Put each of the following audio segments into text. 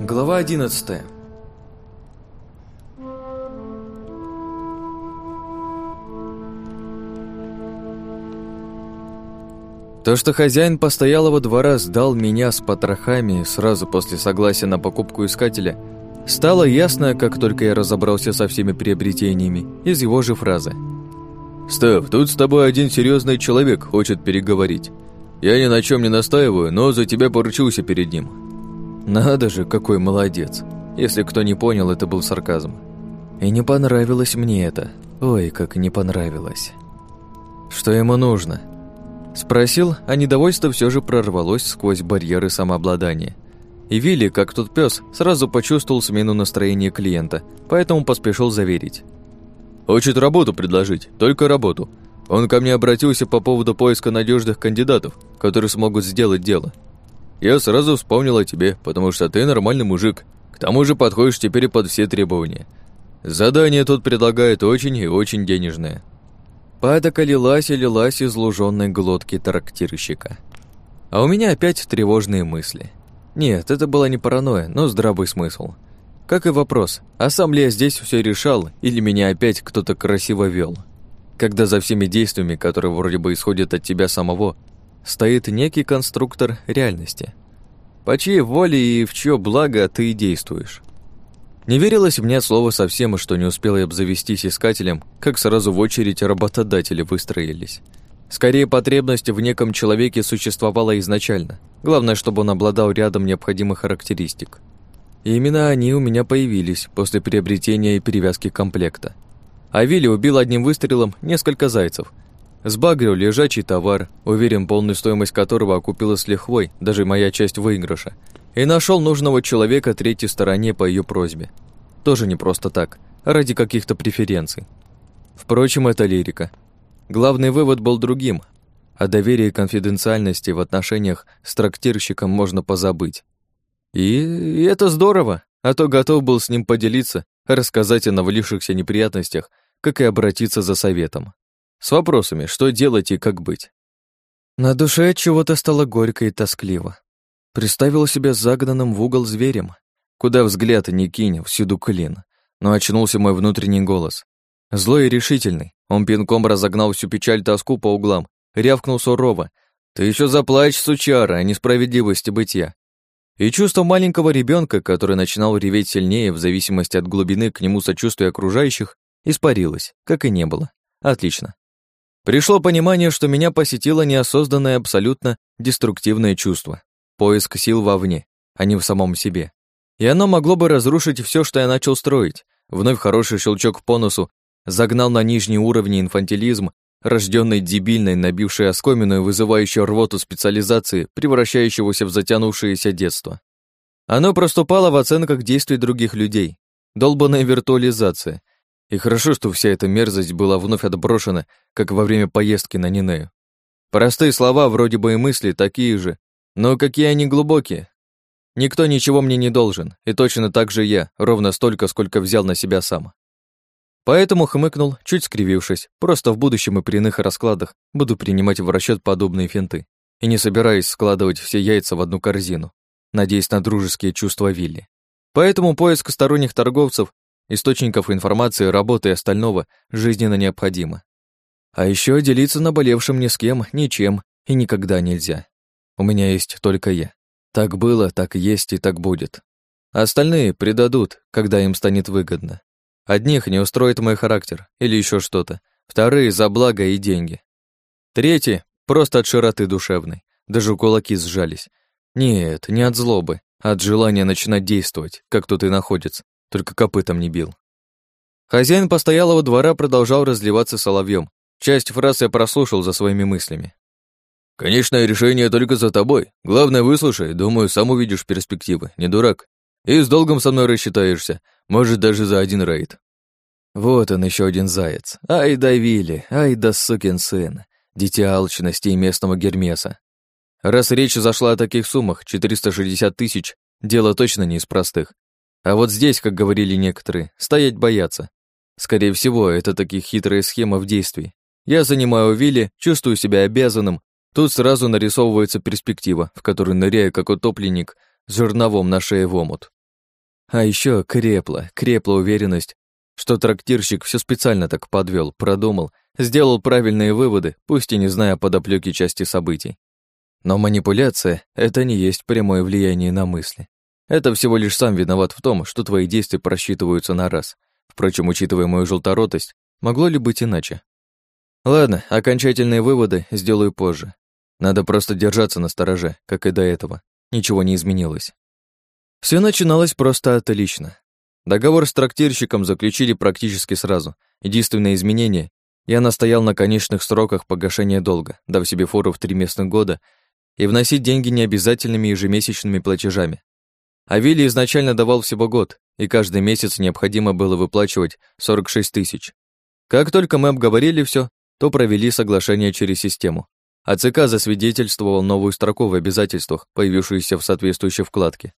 Глава 11 То, что хозяин постоялого двора сдал меня с потрохами сразу после согласия на покупку искателя, стало ясно, как только я разобрался со всеми приобретениями, из его же фразы. «Став, тут с тобой один серьезный человек хочет переговорить. Я ни на чем не настаиваю, но за тебя поручился перед ним». Надо же, какой молодец. Если кто не понял, это был сарказм. И не понравилось мне это. Ой, как не понравилось. Что ему нужно? Спросил, а недовольство все же прорвалось сквозь барьеры самообладания. И Вилли, как тот пес, сразу почувствовал смену настроения клиента, поэтому поспешил заверить. «Хочет работу предложить, только работу. Он ко мне обратился по поводу поиска надежных кандидатов, которые смогут сделать дело. Я сразу вспомнил о тебе, потому что ты нормальный мужик. К тому же подходишь теперь под все требования. Задание тут предлагает очень и очень денежное. Падока лилась и лилась из лужённой глотки трактирщика. А у меня опять тревожные мысли. Нет, это была не паранойя, но здравый смысл. Как и вопрос, а сам ли я здесь все решал, или меня опять кто-то красиво вел? Когда за всеми действиями, которые вроде бы исходят от тебя самого, стоит некий конструктор реальности. По чьей воле и в чье благо ты действуешь. Не верилось мне слово совсем, что не успел я обзавестись искателем, как сразу в очередь работодатели выстроились. Скорее, потребность в неком человеке существовала изначально. Главное, чтобы он обладал рядом необходимых характеристик. И именно они у меня появились после приобретения и перевязки комплекта. А Вилли убил одним выстрелом несколько зайцев. Сбагрил лежачий товар, уверен, полную стоимость которого окупила с лихвой даже моя часть выигрыша – и нашел нужного человека третьей стороне по ее просьбе. Тоже не просто так, а ради каких-то преференций. Впрочем, это лирика. Главный вывод был другим. О доверии и конфиденциальности в отношениях с трактирщиком можно позабыть. И, это здорово, а то готов был с ним поделиться, рассказать о навалившихся неприятностях, как и обратиться за советом. С вопросами, что делать и как быть. На душе чего-то стало горько и тоскливо. Представил себя загнанным в угол зверем, куда взгляд не кинь, всюду клин. Но очнулся мой внутренний голос. Злой и решительный, он пинком разогнал всю печаль тоску по углам, рявкнул сурово. «Ты еще заплачь, сучара, о несправедливости бытия». И чувство маленького ребенка, который начинал реветь сильнее в зависимости от глубины к нему сочувствия окружающих, испарилось, как и не было. Отлично. Пришло понимание, что меня посетило неосознанное абсолютно деструктивное чувство. Поиск сил вовне, а не в самом себе. И оно могло бы разрушить все, что я начал строить. Вновь хороший щелчок по носу загнал на нижние уровни инфантилизм, рожденный дебильной, набившей оскомину и вызывающей рвоту специализации, превращающегося в затянувшееся детство. Оно проступало в оценках действий других людей. Долбанная виртуализация. И хорошо, что вся эта мерзость была вновь отброшена, как во время поездки на Нинею. Простые слова, вроде бы и мысли, такие же, но какие они глубокие. Никто ничего мне не должен, и точно так же я, ровно столько, сколько взял на себя сам. Поэтому хмыкнул, чуть скривившись, просто в будущем и при иных раскладах буду принимать в расчет подобные финты, и не собираюсь складывать все яйца в одну корзину, надеясь на дружеские чувства Вилли. Поэтому поиск сторонних торговцев, источников информации, работы и остального жизненно необходимо. А еще делиться наболевшим ни с кем, ничем и никогда нельзя. У меня есть только я. Так было, так есть и так будет. Остальные предадут, когда им станет выгодно. Одних не устроит мой характер или еще что-то. Вторые за благо и деньги. Третьи просто от широты душевной. Даже кулаки сжались. Нет, не от злобы, а от желания начинать действовать, как тут и находится, только копытом не бил. Хозяин постоялого двора продолжал разливаться соловьем. Часть фраз я прослушал за своими мыслями. «Конечное решение только за тобой. Главное, выслушай, думаю, сам увидишь перспективы, не дурак. И с долгом со мной рассчитаешься, может, даже за один рейд». Вот он еще один заяц. Ай да Вилли, ай да сукин сын, дитя алчности и местного Гермеса. Раз речь зашла о таких суммах, 460 тысяч, дело точно не из простых. А вот здесь, как говорили некоторые, стоять боятся. Скорее всего, это такие хитрые схемы в действии. Я занимаю Вилли, чувствую себя обязанным, Тут сразу нарисовывается перспектива, в которой ныряю как утопленник с жерновом на шее в омут. А еще крепла, крепла уверенность, что трактирщик все специально так подвел, продумал, сделал правильные выводы, пусть и не зная подоплеки части событий. Но манипуляция — это не есть прямое влияние на мысли. Это всего лишь сам виноват в том, что твои действия просчитываются на раз. Впрочем, учитывая мою желторотость, могло ли быть иначе? Ладно, окончательные выводы сделаю позже. Надо просто держаться на стороже, как и до этого. Ничего не изменилось. Все начиналось просто отлично. Договор с трактирщиком заключили практически сразу. Единственное изменение — я настоял на конечных сроках погашения долга, дав себе фору в три местных года и вносить деньги необязательными ежемесячными платежами. А Вилли изначально давал всего год, и каждый месяц необходимо было выплачивать 46 тысяч. Как только мы обговорили все, то провели соглашение через систему. А ЦК засвидетельствовал новую строку в обязательствах, появившуюся в соответствующей вкладке.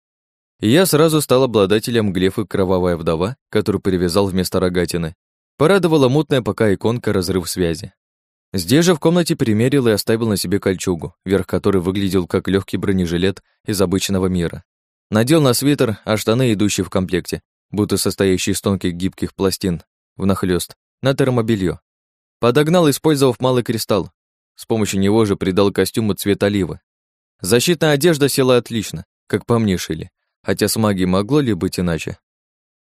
И я сразу стал обладателем глефы «Кровавая вдова», которую перевязал вместо рогатины. Порадовала мутная пока иконка «Разрыв связи». Здесь же в комнате примерил и оставил на себе кольчугу, верх которой выглядел как легкий бронежилет из обычного мира. Надел на свитер, а штаны, идущие в комплекте, будто состоящие из тонких гибких пластин, внахлёст, на термобелье. Подогнал, использовав малый кристалл. С помощью него же придал костюму цвет оливы. Защитная одежда села отлично, как по мне шили хотя с магией могло ли быть иначе.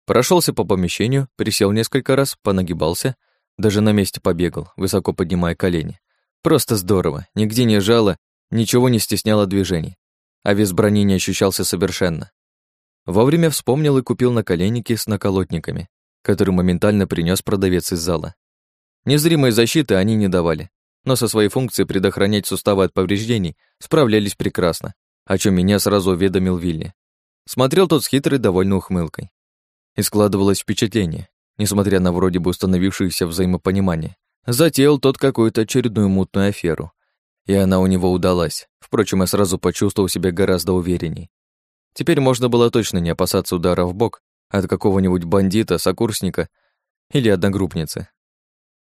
Прошелся по помещению, присел несколько раз, понагибался, даже на месте побегал, высоко поднимая колени. Просто здорово, нигде не жало, ничего не стесняло движений, а вес брони не ощущался совершенно. Вовремя вспомнил и купил наколенники с наколотниками, которые моментально принес продавец из зала. Незримой защиты они не давали, но со своей функцией предохранять суставы от повреждений справлялись прекрасно, о чем меня сразу уведомил Вилли. Смотрел тот с хитрой довольной ухмылкой. И складывалось впечатление, несмотря на вроде бы установившееся взаимопонимание, затеял тот какую-то очередную мутную аферу. И она у него удалась. Впрочем, я сразу почувствовал себя гораздо уверенней. Теперь можно было точно не опасаться удара в бок от какого-нибудь бандита, сокурсника или одногруппницы.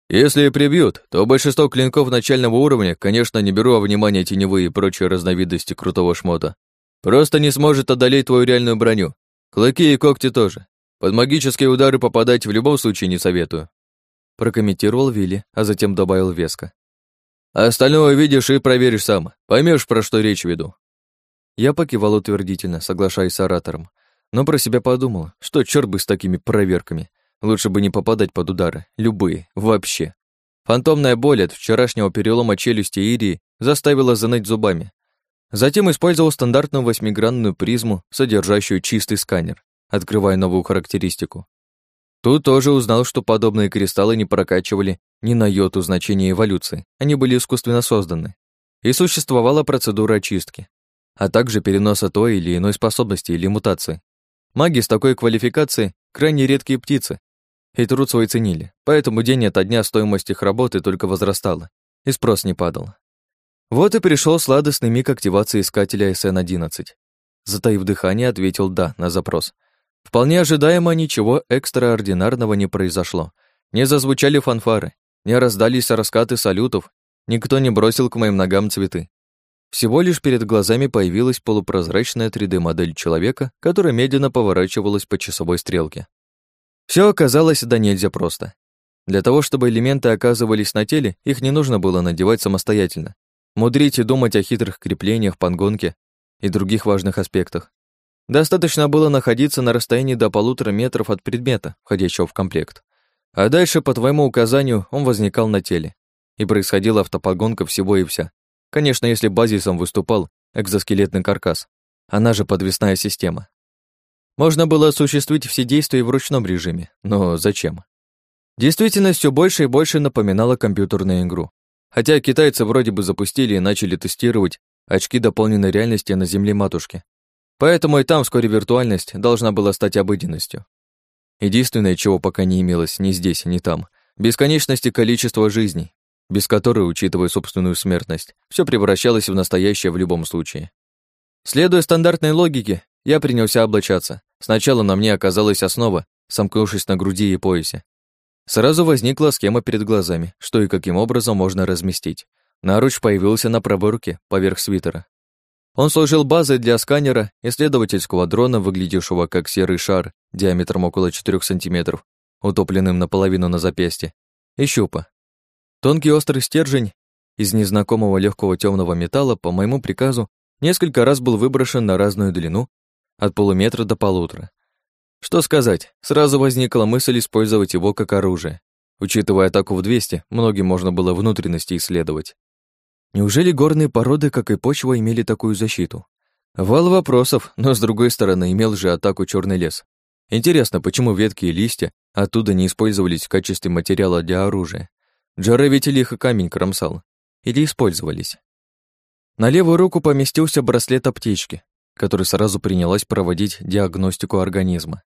Если и прибьют, то большинство клинков начального уровня, конечно, не беру во внимание теневые и прочие разновидности крутого шмота. Просто не сможет одолеть твою реальную броню. Клыки и когти тоже. Под магические удары попадать в любом случае не советую. Прокомментировал Вилли, а затем добавил веско. А остальное увидишь и проверишь сам. Поймешь, про что речь веду. Я покивал утвердительно, соглашаясь с оратором, но про себя подумал, что черт бы с такими проверками. Лучше бы не попадать под удары, любые, вообще. Фантомная боль от вчерашнего перелома челюсти Ирии заставила заныть зубами, Затем использовал стандартную восьмигранную призму, содержащую чистый сканер, открывая новую характеристику. Тут тоже узнал, что подобные кристаллы не прокачивали ни на йоту значения эволюции, они были искусственно созданы. И существовала процедура очистки, а также переноса той или иной способности или мутации. Маги с такой квалификацией – крайне редкие птицы, и труд свой ценили, поэтому день ото дня стоимость их работы только возрастала, и спрос не падал. Вот и пришел сладостный миг активации искателя СН-11. Затаив дыхание, ответил «да» на запрос. Вполне ожидаемо ничего экстраординарного не произошло. Не зазвучали фанфары, не раздались раскаты салютов, никто не бросил к моим ногам цветы. Всего лишь перед глазами появилась полупрозрачная 3D-модель человека, которая медленно поворачивалась по часовой стрелке. Все оказалось да нельзя просто. Для того, чтобы элементы оказывались на теле, их не нужно было надевать самостоятельно. Мудрить и думать о хитрых креплениях, пангонке и других важных аспектах. Достаточно было находиться на расстоянии до полутора метров от предмета, входящего в комплект. А дальше, по твоему указанию, он возникал на теле. И происходила автопогонка всего и вся. Конечно, если базисом выступал экзоскелетный каркас, она же подвесная система. Можно было осуществить все действия в ручном режиме, но зачем? Действительность все больше и больше напоминала компьютерную игру, Хотя китайцы вроде бы запустили и начали тестировать очки дополненной реальности на Земле матушки. Поэтому и там вскоре виртуальность должна была стать обыденностью. Единственное, чего пока не имелось ни здесь, ни там, бесконечности количества жизней, без которой, учитывая собственную смертность, все превращалось в настоящее в любом случае. Следуя стандартной логике, я принялся облачаться. Сначала на мне оказалась основа, сомкнувшись на груди и поясе. Сразу возникла схема перед глазами, что и каким образом можно разместить. Наруч появился на правой руке, поверх свитера. Он служил базой для сканера, исследовательского дрона, выглядевшего как серый шар диаметром около 4 сантиметров, утопленным наполовину на запястье, и щупа. Тонкий острый стержень из незнакомого легкого темного металла по моему приказу несколько раз был выброшен на разную длину от полуметра до полутора. Что сказать, сразу возникла мысль использовать его как оружие. Учитывая атаку в 200, многим можно было внутренности исследовать. Неужели горные породы, как и почва, имели такую защиту? Вал вопросов, но с другой стороны имел же атаку черный лес. Интересно, почему ветки и листья оттуда не использовались в качестве материала для оружия? Джаре ведь лихо камень кромсал. Или использовались? На левую руку поместился браслет аптечки, который сразу принялась проводить диагностику организма,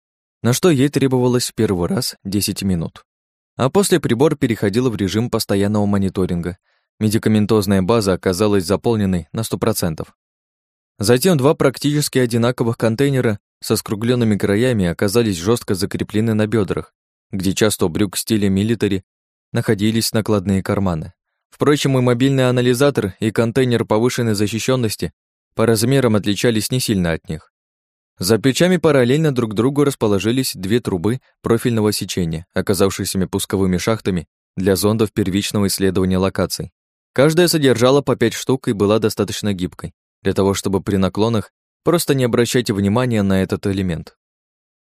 на что ей требовалось в первый раз 10 минут. А после прибор переходил в режим постоянного мониторинга. Медикаментозная база оказалась заполненной на 100%. Затем два практически одинаковых контейнера со скругленными краями оказались жестко закреплены на бедрах, где часто брюк стиля милитари находились накладные карманы. Впрочем, и мобильный анализатор, и контейнер повышенной защищенности по размерам отличались не сильно от них. За плечами параллельно друг другу расположились две трубы профильного сечения, оказавшиеся пусковыми шахтами для зондов первичного исследования локаций. Каждая содержала по пять штук и была достаточно гибкой, для того чтобы при наклонах просто не обращать внимания на этот элемент.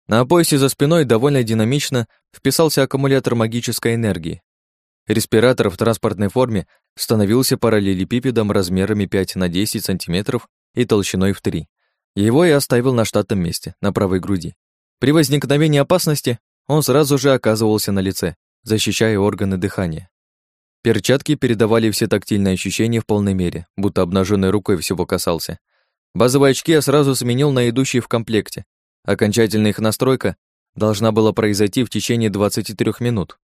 На поясе за спиной довольно динамично вписался аккумулятор магической энергии, Респиратор в транспортной форме становился параллелепипедом размерами 5 на 10 сантиметров и толщиной в 3. Его я оставил на штатном месте, на правой груди. При возникновении опасности он сразу же оказывался на лице, защищая органы дыхания. Перчатки передавали все тактильные ощущения в полной мере, будто обнаженной рукой всего касался. Базовые очки я сразу сменил на идущие в комплекте. Окончательная их настройка должна была произойти в течение 23 минут.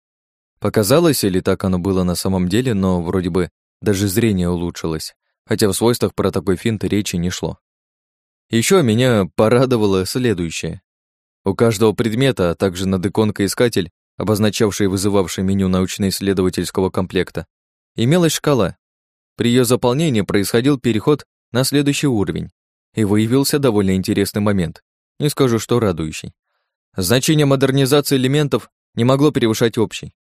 Показалось, или так оно было на самом деле, но вроде бы даже зрение улучшилось, хотя в свойствах про такой финт речи не шло. Еще меня порадовало следующее. У каждого предмета, а также над иконкой-искатель, обозначавший и вызывавший меню научно-исследовательского комплекта, имелась шкала. При ее заполнении происходил переход на следующий уровень, и выявился довольно интересный момент, не скажу, что радующий. Значение модернизации элементов не могло превышать общий.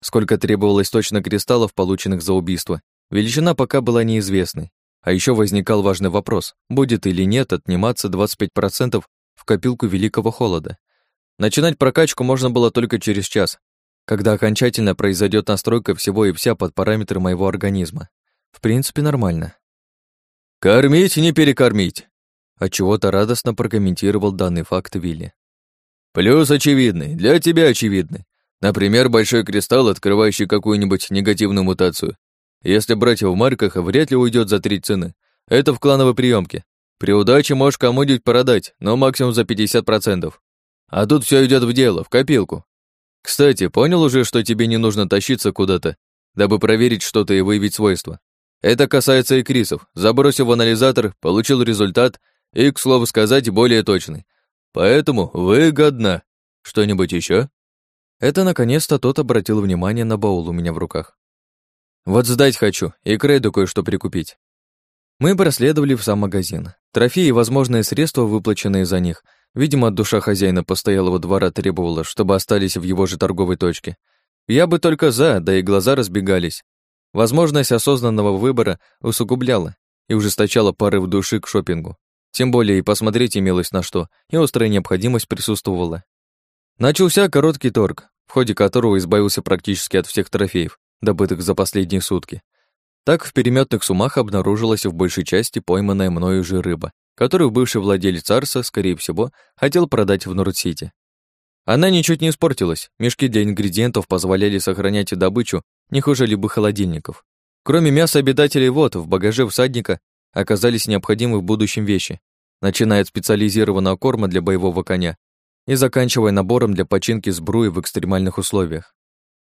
Сколько требовалось точно кристаллов, полученных за убийство, величина пока была неизвестной. А еще возникал важный вопрос, будет или нет отниматься 25% в копилку Великого Холода. Начинать прокачку можно было только через час, когда окончательно произойдет настройка всего и вся под параметры моего организма. В принципе, нормально. «Кормить, не перекормить!» Отчего-то радостно прокомментировал данный факт Вилли. «Плюс очевидный, для тебя очевидный. Например, большой кристалл, открывающий какую-нибудь негативную мутацию. Если брать его в марках, вряд ли уйдет за треть цены. Это в клановой приемке. При удаче можешь кому-нибудь продать, но максимум за 50%. А тут все идет в дело, в копилку. Кстати, понял уже, что тебе не нужно тащиться куда-то, дабы проверить что-то и выявить свойства. Это касается и крисов. Забросил в анализатор, получил результат и, к слову сказать, более точный. Поэтому выгодно. Что-нибудь еще? Это наконец-то тот обратил внимание на баул у меня в руках. Вот сдать хочу и Крейду кое-что прикупить. Мы проследовали в сам магазин. Трофеи и возможные средства, выплаченные за них, видимо, от душа хозяина постоялого двора требовала, чтобы остались в его же торговой точке. Я бы только за, да и глаза разбегались. Возможность осознанного выбора усугубляла и ужесточала порыв души к шопингу. Тем более и посмотреть имелось на что, и острая необходимость присутствовала. Начался короткий торг, в ходе которого избавился практически от всех трофеев, добытых за последние сутки. Так в переметных сумах обнаружилась в большей части пойманная мною же рыба, которую бывший владелец Арса, скорее всего, хотел продать в Норд-Сити. Она ничуть не испортилась, мешки для ингредиентов позволяли сохранять добычу не хуже любых холодильников. Кроме мяса обитателей вод, в багаже всадника оказались необходимые в будущем вещи, начиная от специализированного корма для боевого коня и заканчивая набором для починки сбруи в экстремальных условиях.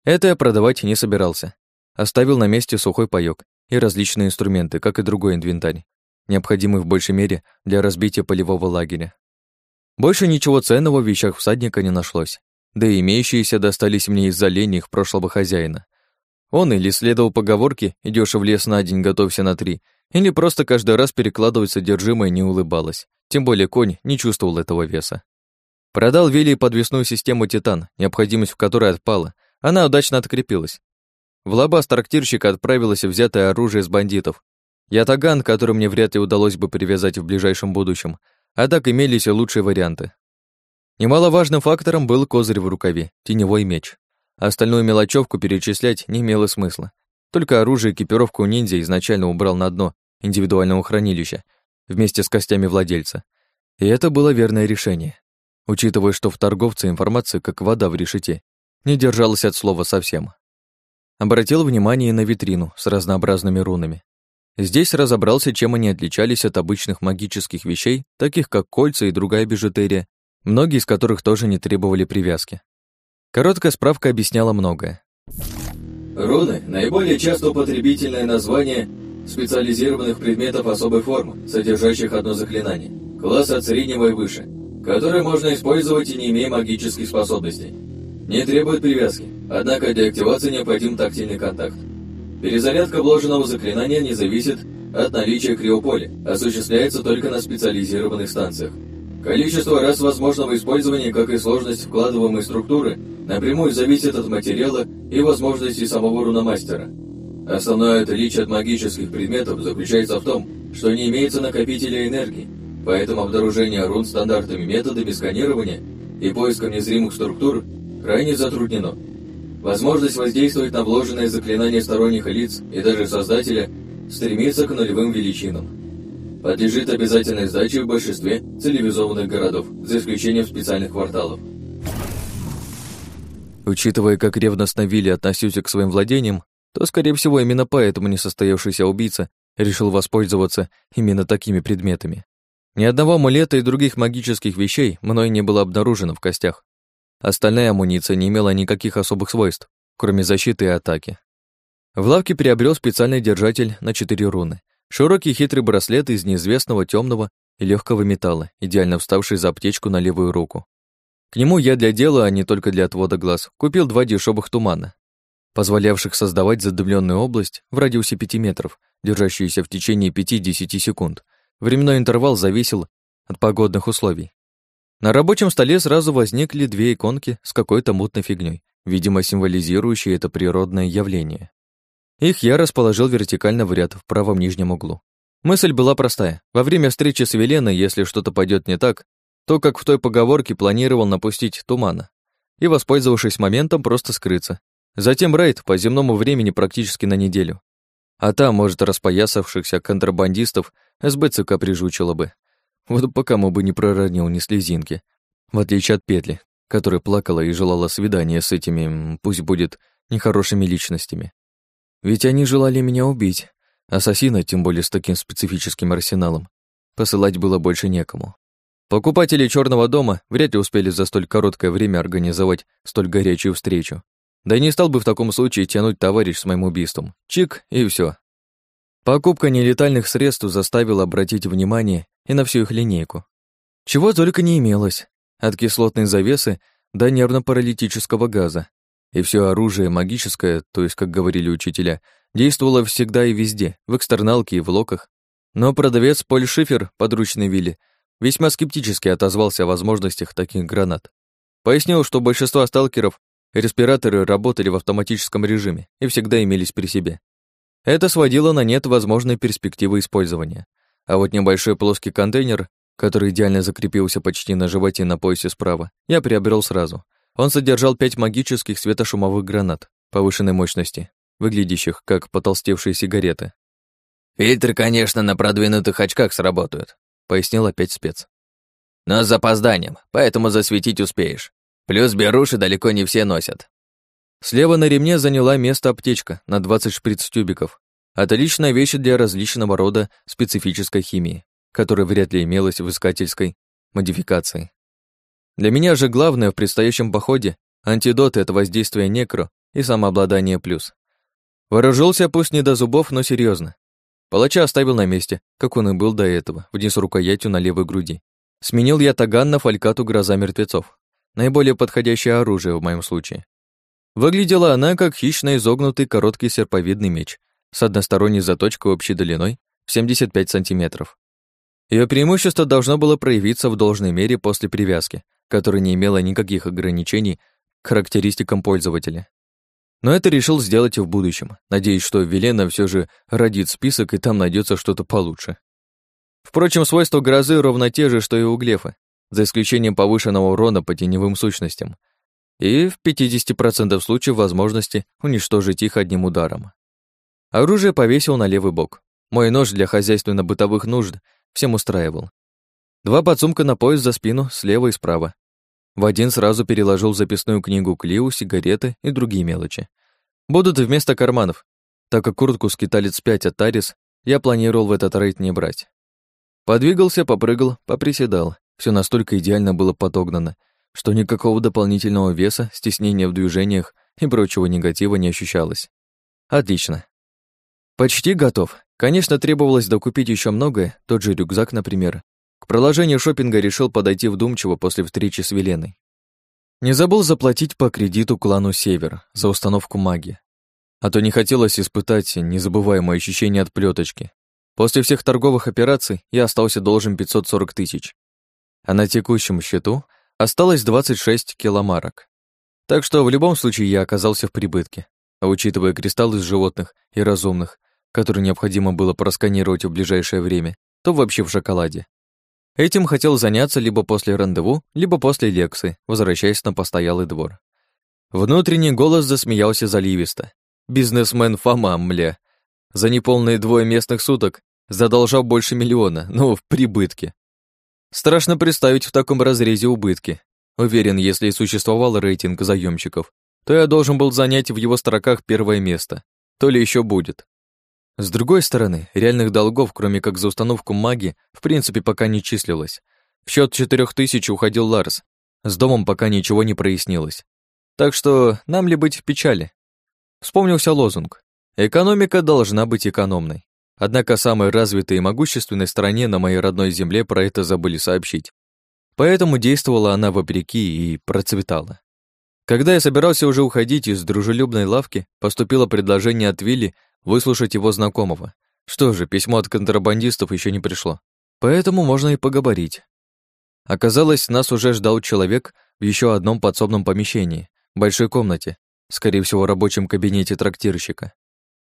Это я продавать не собирался. Оставил на месте сухой паёк и различные инструменты, как и другой инвентарь, необходимый в большей мере для разбития полевого лагеря. Больше ничего ценного в вещах всадника не нашлось, да и имеющиеся достались мне из-за лени их прошлого хозяина. Он или следовал поговорке «идёшь в лес на день, готовься на три», Или просто каждый раз перекладывать содержимое не улыбалась. Тем более конь не чувствовал этого веса. Продал Вилли подвесную систему «Титан», необходимость в которой отпала. Она удачно открепилась. В лабаз трактирщика отправилось взятое оружие с бандитов. Ятаган, который мне вряд ли удалось бы привязать в ближайшем будущем, а так имелись и лучшие варианты. Немаловажным фактором был козырь в рукаве, теневой меч. Остальную мелочевку перечислять не имело смысла. Только оружие и экипировку ниндзя изначально убрал на дно индивидуального хранилища вместе с костями владельца. И это было верное решение. Учитывая, что в торговце информация, как вода в решете, не держалась от слова совсем. Обратил внимание на витрину с разнообразными рунами. Здесь разобрался, чем они отличались от обычных магических вещей, таких как кольца и другая бижутерия, многие из которых тоже не требовали привязки. Короткая справка объясняла многое. Руны – наиболее часто употребительное название специализированных предметов особой формы, содержащих одно заклинание, класс от среднего и выше, которое можно использовать и не имея магических способностей. Не требует привязки, однако для активации необходим тактильный контакт. Перезарядка вложенного заклинания не зависит от наличия криополя, осуществляется только на специализированных станциях. Количество раз возможного использования, как и сложность вкладываемой структуры, напрямую зависит от материала и возможностей самого руномастера. Основное отличие от магических предметов заключается в том, что не имеется накопителя энергии, поэтому обнаружение рун стандартными методами сканирования и поиском незримых структур крайне затруднено. Возможность воздействовать на вложенное заклинание сторонних лиц и даже создателя стремится к нулевым величинам. Подлежит обязательной сдаче в большинстве цивилизованных городов, за исключением специальных кварталов. Учитывая, как ревностно Вилли относился к своим владениям, то, скорее всего, именно поэтому несостоявшийся убийца решил воспользоваться именно такими предметами. Ни одного амулета и других магических вещей мной не было обнаружено в костях. Остальная амуниция не имела никаких особых свойств, кроме защиты и атаки. В лавке приобрел специальный держатель на четыре руны. Широкий хитрый браслет из неизвестного темного и легкого металла, идеально вставший за аптечку на левую руку. К нему я для дела, а не только для отвода глаз, купил два дешевых тумана, позволявших создавать задымленную область в радиусе 5 метров, держащуюся в течение 5-10 секунд. Временной интервал зависел от погодных условий. На рабочем столе сразу возникли две иконки с какой-то мутной фигней, видимо, символизирующие это природное явление. Их я расположил вертикально в ряд в правом нижнем углу. Мысль была простая. Во время встречи с Веленой, если что-то пойдет не так, то, как в той поговорке, планировал напустить тумана и, воспользовавшись моментом, просто скрыться. Затем рейд по земному времени практически на неделю. А там, может, распоясавшихся контрабандистов СБЦК прижучило бы. Вот по кому бы не проронил ни слезинки. В отличие от Петли, которая плакала и желала свидания с этими, пусть будет, нехорошими личностями. Ведь они желали меня убить. Ассасина, тем более с таким специфическим арсеналом, посылать было больше некому. Покупатели черного дома вряд ли успели за столь короткое время организовать столь горячую встречу. Да и не стал бы в таком случае тянуть товарищ с моим убийством. Чик, и все. Покупка нелетальных средств заставила обратить внимание и на всю их линейку. Чего только не имелось. От кислотной завесы до нервно-паралитического газа. И все оружие магическое, то есть, как говорили учителя, действовало всегда и везде, в экстерналке и в локах. Но продавец Поль Шифер, подручный Вилли, весьма скептически отозвался о возможностях таких гранат. Пояснил, что большинство сталкеров респираторы работали в автоматическом режиме и всегда имелись при себе. Это сводило на нет возможной перспективы использования. А вот небольшой плоский контейнер, который идеально закрепился почти на животе на поясе справа, я приобрел сразу. Он содержал пять магических светошумовых гранат повышенной мощности, выглядящих как потолстевшие сигареты. «Фильтры, конечно, на продвинутых очках сработают», — пояснил опять спец. «Но с запозданием, поэтому засветить успеешь. Плюс беруши далеко не все носят. Слева на ремне заняла место аптечка на 20 шприц-тюбиков. Отличная вещь для различного рода специфической химии, которая вряд ли имелась в искательской модификации. Для меня же главное в предстоящем походе антидоты от воздействия некро и самообладание плюс. Вооружился пусть не до зубов, но серьезно. Палача оставил на месте, как он и был до этого, вниз рукоятью на левой груди. Сменил я таган на фалькату гроза мертвецов. Наиболее подходящее оружие в моем случае. Выглядела она как хищно изогнутый короткий серповидный меч с односторонней заточкой общей длиной в 75 сантиметров. Ее преимущество должно было проявиться в должной мере после привязки, которая не имела никаких ограничений к характеристикам пользователя. Но это решил сделать и в будущем, надеясь, что Велена все же родит список и там найдется что-то получше. Впрочем, свойства грозы ровно те же, что и у Глефа, за исключением повышенного урона по теневым сущностям и в 50% случаев возможности уничтожить их одним ударом. Оружие повесил на левый бок. Мой нож для хозяйственно-бытовых нужд всем устраивал. Два подсумка на пояс за спину, слева и справа. В один сразу переложил записную книгу Клиу, сигареты и другие мелочи. Будут вместо карманов, так как куртку скиталец 5 от Тарис я планировал в этот рейд не брать. Подвигался, попрыгал, поприседал. Все настолько идеально было подогнано, что никакого дополнительного веса, стеснения в движениях и прочего негатива не ощущалось. Отлично. Почти готов. Конечно, требовалось докупить еще многое, тот же рюкзак, например. К проложению шопинга решил подойти вдумчиво после встречи с Веленой. Не забыл заплатить по кредиту клану Север за установку магии. А то не хотелось испытать незабываемое ощущение от плеточки. После всех торговых операций я остался должен 540 тысяч. А на текущем счету осталось 26 киломарок. Так что в любом случае я оказался в прибытке. А учитывая кристаллы с животных и разумных, который необходимо было просканировать в ближайшее время, то вообще в шоколаде. Этим хотел заняться либо после рандеву, либо после лекции, возвращаясь на постоялый двор. Внутренний голос засмеялся заливисто. Бизнесмен Фома, мля. За неполные двое местных суток задолжал больше миллиона, ну, в прибытке. Страшно представить в таком разрезе убытки. Уверен, если и существовал рейтинг заемщиков, то я должен был занять в его строках первое место. То ли еще будет. С другой стороны, реальных долгов, кроме как за установку маги, в принципе пока не числилось. В счет четырех тысяч уходил Ларс. С домом пока ничего не прояснилось. Так что нам ли быть в печали? Вспомнился лозунг. Экономика должна быть экономной. Однако самой развитой и могущественной стране на моей родной земле про это забыли сообщить. Поэтому действовала она вопреки и процветала. Когда я собирался уже уходить из дружелюбной лавки, поступило предложение от Вилли выслушать его знакомого. Что же, письмо от контрабандистов еще не пришло. Поэтому можно и поговорить. Оказалось, нас уже ждал человек в еще одном подсобном помещении, большой комнате, скорее всего, рабочем кабинете трактирщика.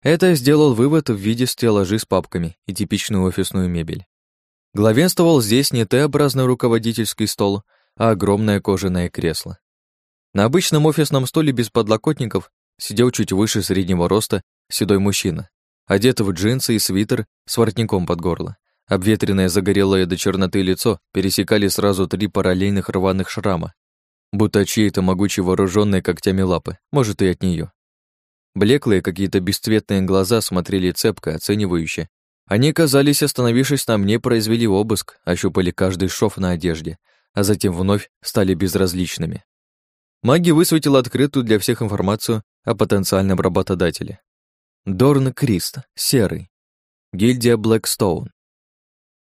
Это сделал вывод в виде стеллажи с папками и типичную офисную мебель. Главенствовал здесь не Т-образный руководительский стол, а огромное кожаное кресло. На обычном офисном столе без подлокотников сидел чуть выше среднего роста седой мужчина, одетый в джинсы и свитер с воротником под горло. Обветренное загорелое до черноты лицо пересекали сразу три параллельных рваных шрама, будто чьи-то могучие вооруженные когтями лапы, может, и от нее. Блеклые какие-то бесцветные глаза смотрели цепко, оценивающе. Они, казались, остановившись на мне, произвели обыск, ощупали каждый шов на одежде, а затем вновь стали безразличными. Маги высветила открытую для всех информацию о потенциальном работодателе. Дорн Крист, серый. Гильдия Блэкстоун.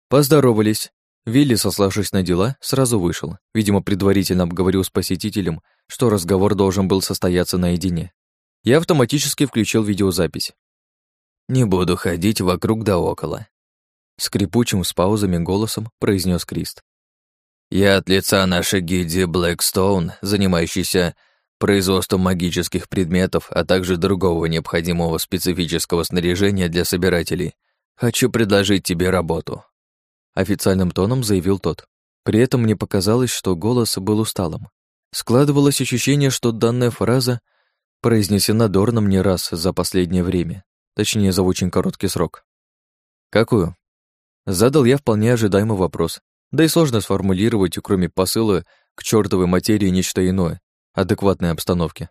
Поздоровались. Вилли, сославшись на дела, сразу вышел. Видимо, предварительно обговорил с посетителем, что разговор должен был состояться наедине. Я автоматически включил видеозапись. «Не буду ходить вокруг да около», — скрипучим с паузами голосом произнес Крист. «Я от лица нашей гильдии Блэкстоун, занимающейся производством магических предметов, а также другого необходимого специфического снаряжения для собирателей, хочу предложить тебе работу». Официальным тоном заявил тот. При этом мне показалось, что голос был усталым. Складывалось ощущение, что данная фраза произнесена Дорном не раз за последнее время, точнее, за очень короткий срок. «Какую?» Задал я вполне ожидаемый вопрос, да и сложно сформулировать, кроме посыла к чертовой материи, нечто иное, адекватной обстановке.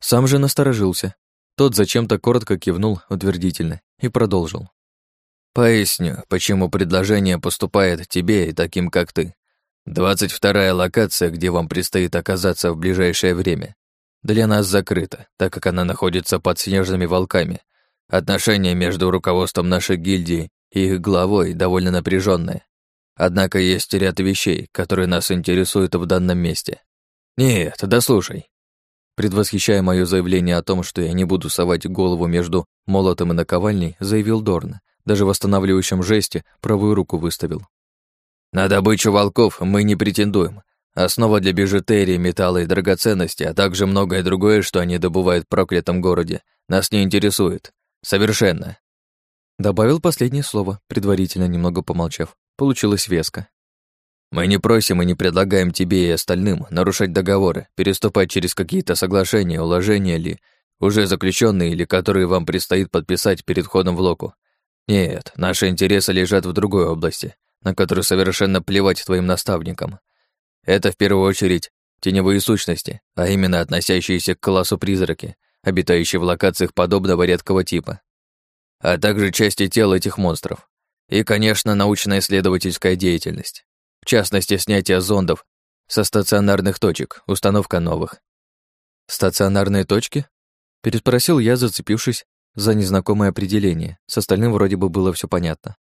Сам же насторожился. Тот зачем-то коротко кивнул утвердительно и продолжил. «Поясню, почему предложение поступает тебе и таким, как ты. Двадцать вторая локация, где вам предстоит оказаться в ближайшее время, для нас закрыта, так как она находится под снежными волками. Отношения между руководством нашей гильдии и их главой довольно напряженные. Однако есть ряд вещей, которые нас интересуют в данном месте. «Нет, да слушай». Предвосхищая мое заявление о том, что я не буду совать голову между молотом и наковальней, заявил Дорн, даже в восстанавливающем жесте правую руку выставил. На добычу волков мы не претендуем. Основа для бижутерии, металла и драгоценности, а также многое другое, что они добывают в проклятом городе, нас не интересует. Совершенно. Добавил последнее слово, предварительно немного помолчав. Получилось веско. Мы не просим и не предлагаем тебе и остальным нарушать договоры, переступать через какие-то соглашения, уложения ли, уже заключенные или которые вам предстоит подписать перед входом в Локу. Нет, наши интересы лежат в другой области, на которую совершенно плевать твоим наставникам. Это в первую очередь теневые сущности, а именно относящиеся к классу призраки, обитающие в локациях подобного редкого типа, а также части тел этих монстров. И, конечно, научно-исследовательская деятельность. В частности, снятие зондов со стационарных точек, установка новых. «Стационарные точки?» — переспросил я, зацепившись за незнакомое определение. С остальным вроде бы было все понятно.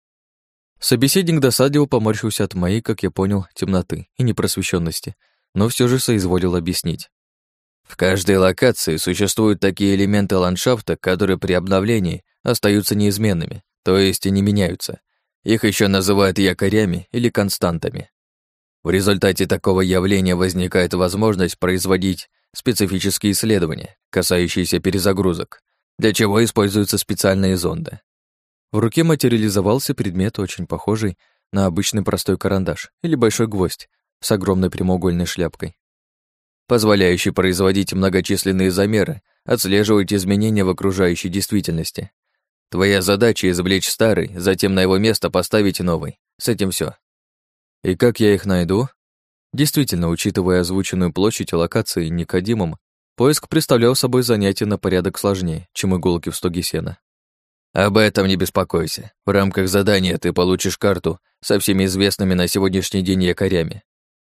Собеседник досадливо поморщился от моей, как я понял, темноты и непросвещенности, но все же соизволил объяснить. В каждой локации существуют такие элементы ландшафта, которые при обновлении остаются неизменными, то есть и не меняются. Их еще называют якорями или константами. В результате такого явления возникает возможность производить специфические исследования, касающиеся перезагрузок, для чего используются специальные зонды. В руке материализовался предмет, очень похожий на обычный простой карандаш или большой гвоздь с огромной прямоугольной шляпкой, позволяющий производить многочисленные замеры, отслеживать изменения в окружающей действительности, Твоя задача — извлечь старый, затем на его место поставить новый. С этим все. И как я их найду? Действительно, учитывая озвученную площадь и локации Никодимом, поиск представлял собой занятие на порядок сложнее, чем иголки в стоге сена. Об этом не беспокойся. В рамках задания ты получишь карту со всеми известными на сегодняшний день якорями.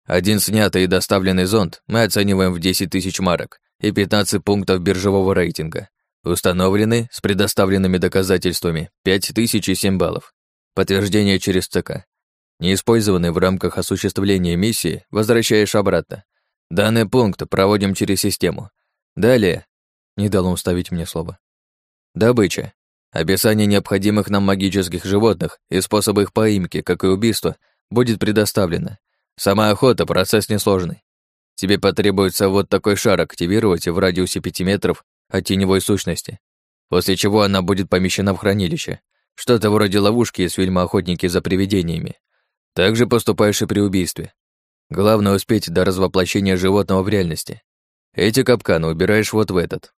Один снятый и доставленный зонд мы оцениваем в 10 тысяч марок и 15 пунктов биржевого рейтинга. Установлены с предоставленными доказательствами 5007 баллов. Подтверждение через ЦК. Не использованы в рамках осуществления миссии, возвращаешь обратно. Данный пункт проводим через систему. Далее. Не дал он ставить мне слово. Добыча. Описание необходимых нам магических животных и способы их поимки, как и убийства, будет предоставлено. Сама охота – процесс несложный. Тебе потребуется вот такой шар активировать в радиусе 5 метров от теневой сущности, после чего она будет помещена в хранилище, что-то вроде ловушки из фильма «Охотники за привидениями». Так же поступаешь и при убийстве. Главное успеть до развоплощения животного в реальности. Эти капканы убираешь вот в этот.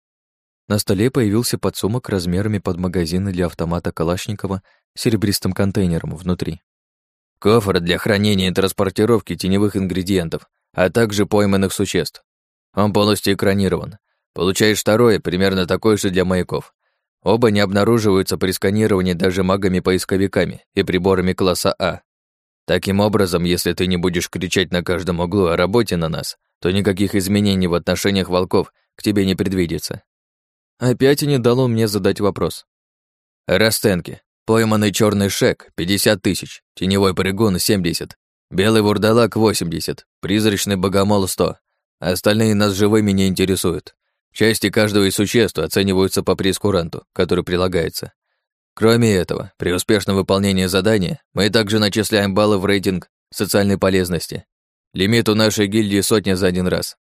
На столе появился подсумок размерами под магазины для автомата Калашникова с серебристым контейнером внутри. Кофр для хранения и транспортировки теневых ингредиентов, а также пойманных существ. Он полностью экранирован, Получаешь второе, примерно такое же для маяков. Оба не обнаруживаются при сканировании даже магами-поисковиками и приборами класса А. Таким образом, если ты не будешь кричать на каждом углу о работе на нас, то никаких изменений в отношениях волков к тебе не предвидится. Опять и не дало мне задать вопрос. Растенки. Пойманный черный шек — 50 тысяч, теневой прыгун — 70, белый вурдалак — 80, призрачный богомол — 100. Остальные нас живыми не интересуют. Части каждого из существ оцениваются по прескуранту, который прилагается. Кроме этого, при успешном выполнении задания мы также начисляем баллы в рейтинг социальной полезности. Лимит у нашей гильдии сотня за один раз.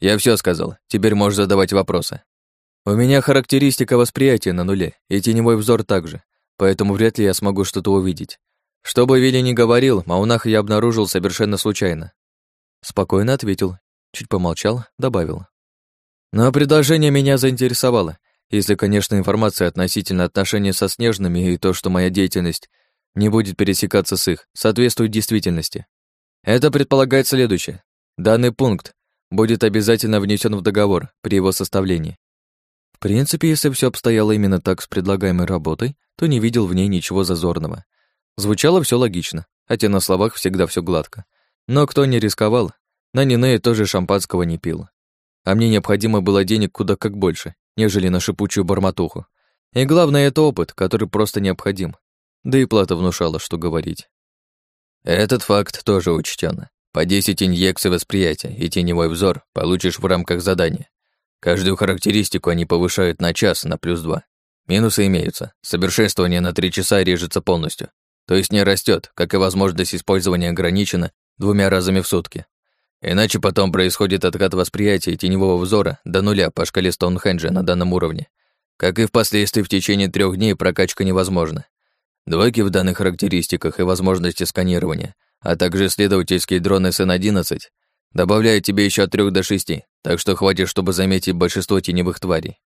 Я все сказал, теперь можешь задавать вопросы. У меня характеристика восприятия на нуле, и теневой взор также, поэтому вряд ли я смогу что-то увидеть. Что бы Вилли ни говорил, Маунах я обнаружил совершенно случайно. Спокойно ответил, чуть помолчал, добавил. Но предложение меня заинтересовало, если, конечно, информация относительно отношений со Снежными и то, что моя деятельность не будет пересекаться с их, соответствует действительности. Это предполагает следующее. Данный пункт будет обязательно внесен в договор при его составлении. Принципе, если все обстояло именно так с предлагаемой работой, то не видел в ней ничего зазорного. Звучало все логично, хотя на словах всегда все гладко. Но кто не рисковал, на Нинея тоже шампанского не пил а мне необходимо было денег куда как больше, нежели на шипучую бормотуху. И главное, это опыт, который просто необходим. Да и плата внушала, что говорить. Этот факт тоже учтен. По 10 инъекций восприятия и теневой взор получишь в рамках задания. Каждую характеристику они повышают на час, на плюс два. Минусы имеются. Совершенствование на три часа режется полностью. То есть не растет, как и возможность использования ограничена двумя разами в сутки. Иначе потом происходит откат восприятия теневого взора до нуля по шкале Стоунхенджа на данном уровне. Как и впоследствии в течение трех дней прокачка невозможна. Двойки в данных характеристиках и возможности сканирования, а также исследовательские дроны СН-11 добавляют тебе еще от трех до шести, так что хватит, чтобы заметить большинство теневых тварей.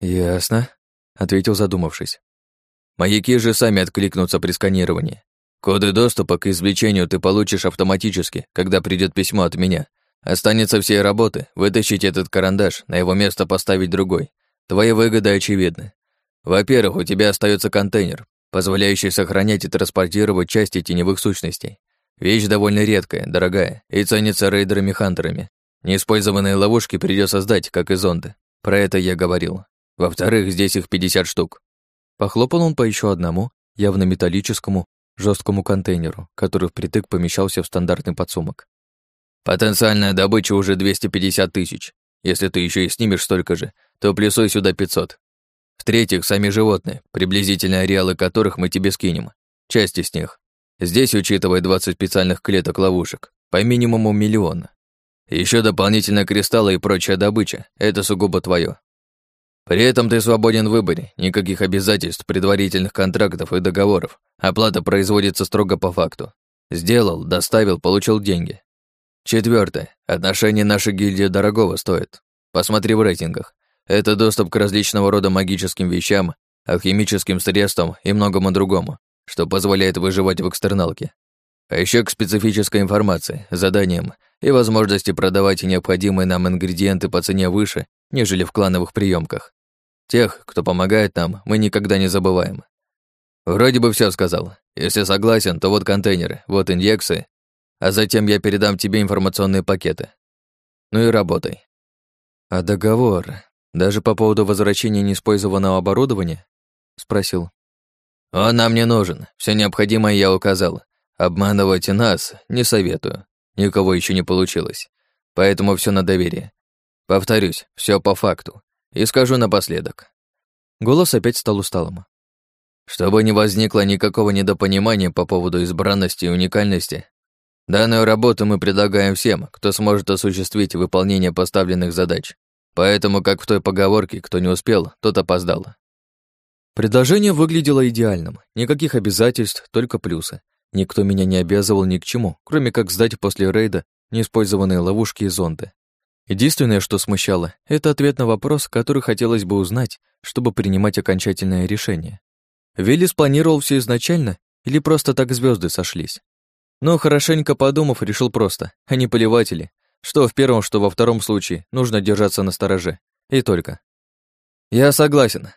«Ясно», — ответил задумавшись. «Маяки же сами откликнутся при сканировании. Коды доступа к извлечению ты получишь автоматически, когда придет письмо от меня. Останется всей работы вытащить этот карандаш, на его место поставить другой. Твои выгоды очевидны. Во-первых, у тебя остается контейнер, позволяющий сохранять и транспортировать части теневых сущностей. Вещь довольно редкая, дорогая и ценится рейдерами-хантерами. Неиспользованные ловушки придется сдать, как и зонды. Про это я говорил. Во-вторых, здесь их 50 штук. Похлопал он по еще одному, явно металлическому, жесткому контейнеру, который впритык помещался в стандартный подсумок. Потенциальная добыча уже 250 тысяч. Если ты еще и снимешь столько же, то плюсуй сюда 500. В-третьих, сами животные, приблизительные ареалы которых мы тебе скинем. Части с них. Здесь, учитывая 20 специальных клеток ловушек, по минимуму миллиона. Еще дополнительно кристаллы и прочая добыча. Это сугубо твое. При этом ты свободен в выборе, никаких обязательств, предварительных контрактов и договоров. Оплата производится строго по факту. Сделал, доставил, получил деньги. Четвертое. Отношение нашей гильдии дорогого стоит. Посмотри в рейтингах. Это доступ к различного рода магическим вещам, алхимическим средствам и многому другому, что позволяет выживать в экстерналке. А еще к специфической информации, заданиям и возможности продавать необходимые нам ингредиенты по цене выше, нежели в клановых приемках. Тех, кто помогает нам, мы никогда не забываем. Вроде бы все сказал. Если согласен, то вот контейнеры, вот инъекции, а затем я передам тебе информационные пакеты. Ну и работай. А договор, даже по поводу возвращения неиспользованного оборудования? Спросил. Он нам не нужен, все необходимое я указал. Обманывать нас не советую. Никого еще не получилось. Поэтому все на доверие. Повторюсь, все по факту. И скажу напоследок. Голос опять стал усталым. Чтобы не возникло никакого недопонимания по поводу избранности и уникальности, данную работу мы предлагаем всем, кто сможет осуществить выполнение поставленных задач. Поэтому, как в той поговорке, кто не успел, тот опоздал. Предложение выглядело идеальным. Никаких обязательств, только плюсы. Никто меня не обязывал ни к чему, кроме как сдать после рейда неиспользованные ловушки и зонды. Единственное, что смущало, это ответ на вопрос, который хотелось бы узнать, чтобы принимать окончательное решение. Вилли спланировал все изначально или просто так звезды сошлись? Но хорошенько подумав, решил просто, они поливатели. Что в первом, что во втором случае, нужно держаться на стороже. И только. Я согласен.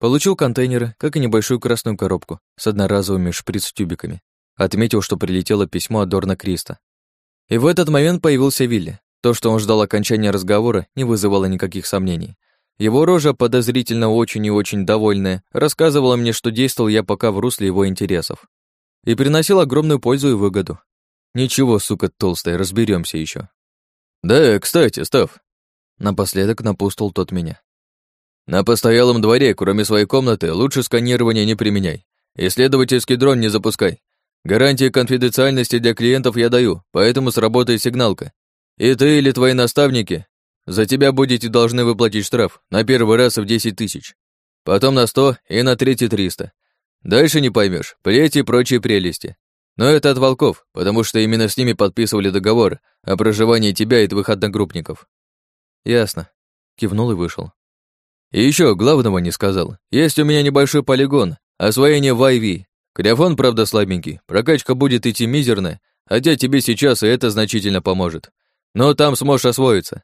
Получил контейнеры, как и небольшую красную коробку с одноразовыми шприц-тюбиками. Отметил, что прилетело письмо от Дорна Криста. И в этот момент появился Вилли. То, что он ждал окончания разговора, не вызывало никаких сомнений. Его рожа, подозрительно очень и очень довольная, рассказывала мне, что действовал я пока в русле его интересов. И приносил огромную пользу и выгоду. Ничего, сука толстая, разберемся еще. Да, кстати, Став. Напоследок напустил тот меня. На постоялом дворе, кроме своей комнаты, лучше сканирование не применяй. Исследовательский дрон не запускай. Гарантии конфиденциальности для клиентов я даю, поэтому сработает сигналка. И ты или твои наставники за тебя будете должны выплатить штраф на первый раз в 10 тысяч, потом на 100 и на третий 300. Дальше не поймешь, плети и прочие прелести. Но это от волков, потому что именно с ними подписывали договор о проживании тебя и твоих одногруппников. Ясно. Кивнул и вышел. И еще главного не сказал. Есть у меня небольшой полигон, освоение в IV. Криофон, правда, слабенький, прокачка будет идти мизерная, хотя тебе сейчас и это значительно поможет. Но там сможешь освоиться.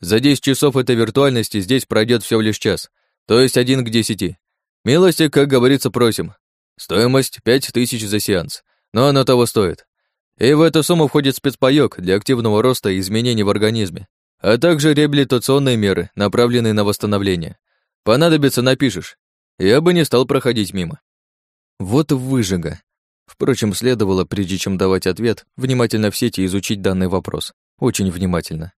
За 10 часов этой виртуальности здесь пройдет всего лишь час, то есть один к десяти. Милости, как говорится, просим. Стоимость 5000 за сеанс, но оно того стоит. И в эту сумму входит спецпаёк для активного роста и изменений в организме, а также реабилитационные меры, направленные на восстановление. Понадобится, напишешь. Я бы не стал проходить мимо. Вот выжига. Впрочем, следовало, прежде чем давать ответ, внимательно в сети изучить данный вопрос. Очень внимательно.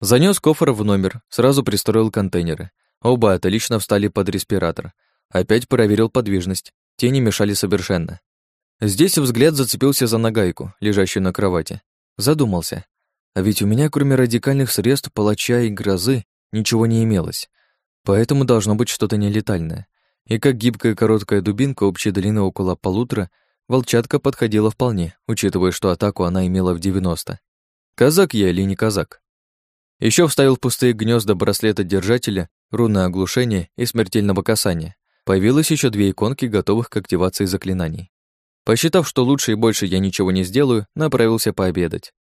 Занес кофр в номер, сразу пристроил контейнеры. Оба отлично встали под респиратор. Опять проверил подвижность. Тени мешали совершенно. Здесь взгляд зацепился за нагайку, лежащую на кровати. Задумался. А ведь у меня, кроме радикальных средств палача и грозы, ничего не имелось. Поэтому должно быть что-то нелетальное. И как гибкая короткая дубинка общей длины около полутора, волчатка подходила вполне, учитывая, что атаку она имела в 90. Казак я или не казак? Еще вставил в пустые гнезда браслета держателя, рунное оглушение и смертельного касания. Появилось еще две иконки, готовых к активации заклинаний. Посчитав, что лучше и больше я ничего не сделаю, направился пообедать.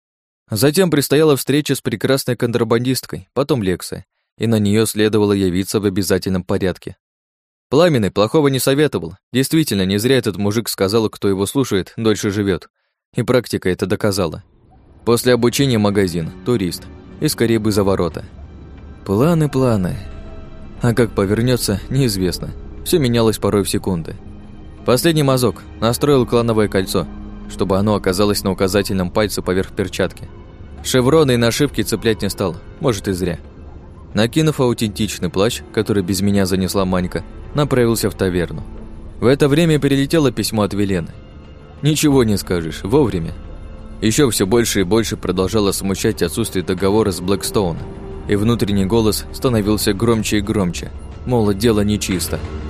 Затем предстояла встреча с прекрасной контрабандисткой, потом лекция, и на нее следовало явиться в обязательном порядке. Пламенный плохого не советовал. Действительно, не зря этот мужик сказал, кто его слушает, дольше живет. И практика это доказала. После обучения магазин, турист. И скорее бы за ворота. Планы, планы. А как повернется, неизвестно. Все менялось порой в секунды. Последний мазок. Настроил клановое кольцо, чтобы оно оказалось на указательном пальце поверх перчатки. Шевроны и нашивки цеплять не стал, может и зря. Накинув аутентичный плащ, который без меня занесла Манька, направился в таверну. В это время перелетело письмо от Велены. Ничего не скажешь, вовремя. Еще все больше и больше продолжало смущать отсутствие договора с Блэкстоуном, и внутренний голос становился громче и громче, мол, дело нечисто. чисто.